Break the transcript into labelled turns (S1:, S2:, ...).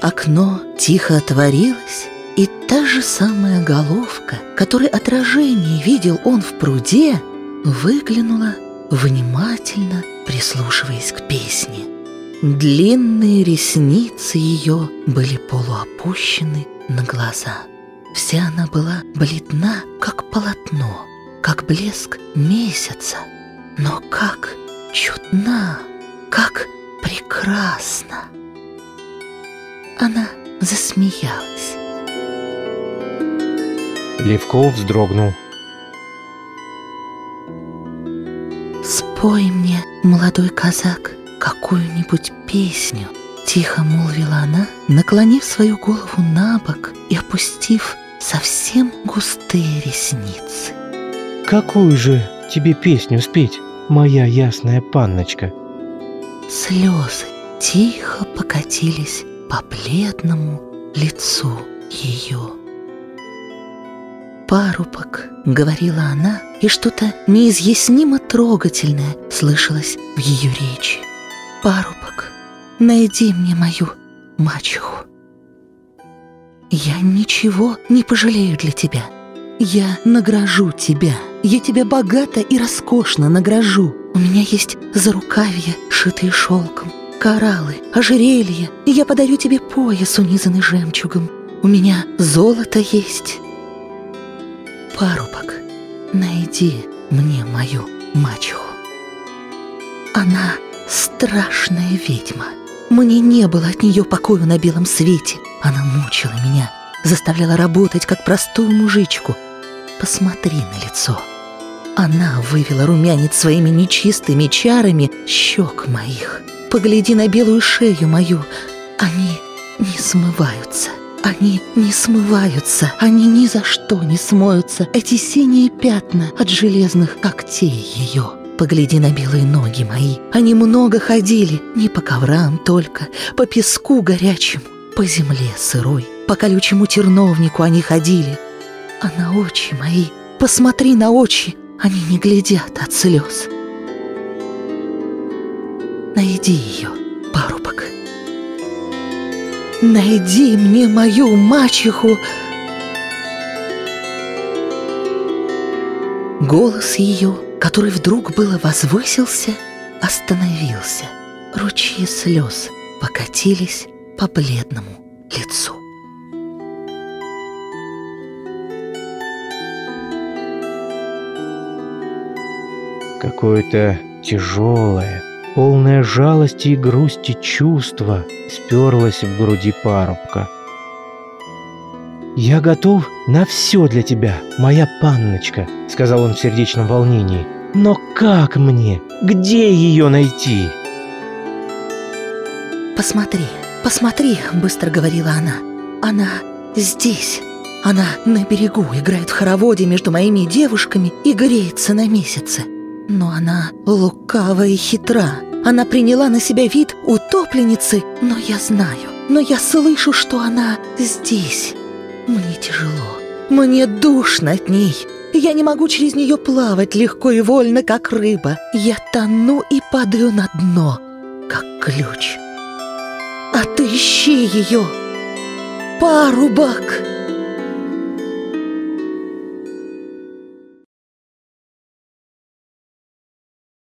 S1: Окно тихо отворилось, и та же самая головка, которой отражение видел он в пруде, выглянула, внимательно прислушиваясь к песне. Длинные ресницы ее были полуопущены на глаза. Вся она была бледна, как полотно, как блеск месяца, но как чудна, как прекрасно. Она засмеялась.
S2: Левков вздрогнул.
S1: «Спой мне, молодой казак, какую-нибудь песню», — тихо молвила она, наклонив свою голову на бок и опустив совсем густые ресницы.
S2: «Какую же тебе песню спеть, моя ясная панночка?»
S1: Слезы тихо покатились по бледному лицу ее. «Парубок», — говорила она, и что-то неизъяснимо трогательное слышалось в ее речи. «Парубок, найди мне мою мачеху. Я ничего не пожалею для тебя. Я награжу тебя. Я тебя богато и роскошно награжу. У меня есть зарукавья, шитые шелком, кораллы, ожерелья, и я подарю тебе пояс, унизанный жемчугом. У меня золото есть, парубок, найди мне мою мачеху. Она страшная ведьма. Мне не было от нее покоя на белом свете. Она мучила меня, заставляла работать, как простую мужичку. Посмотри на лицо. Она вывела румянец своими нечистыми чарами щек моих. Погляди на белую шею мою. Они не смываются. Они не смываются. Они ни за что не смоются. Эти синие пятна от железных когтей ее. Погляди на белые ноги мои. Они много ходили. Не по коврам только. По песку горячему. По земле сырой. По колючему терновнику они ходили. А на очи мои. Посмотри на очи. Они не глядят от слез. Найди ее, парубок. Найди мне мою мачеху. Голос ее, который вдруг было возвысился, остановился. Ручьи слез покатились по бледному лицу.
S2: Какое-то тяжелое, Полное жалости и грусти чувство сперлось в груди парубка. «Я готов на все для тебя, моя панночка», — сказал он в сердечном волнении. «Но как мне? Где ее найти?»
S1: «Посмотри, посмотри», — быстро говорила она. «Она здесь. Она на берегу играет в хороводе между моими девушками и греется на месяце. Но она лукава и хитра. Она приняла на себя вид утопленницы, но я знаю, но я слышу, что она здесь. Мне тяжело, мне душно от ней. Я не могу через нее плавать легко и вольно, как рыба. Я тону и падаю на дно, как ключ. Отыщи ее, парубок.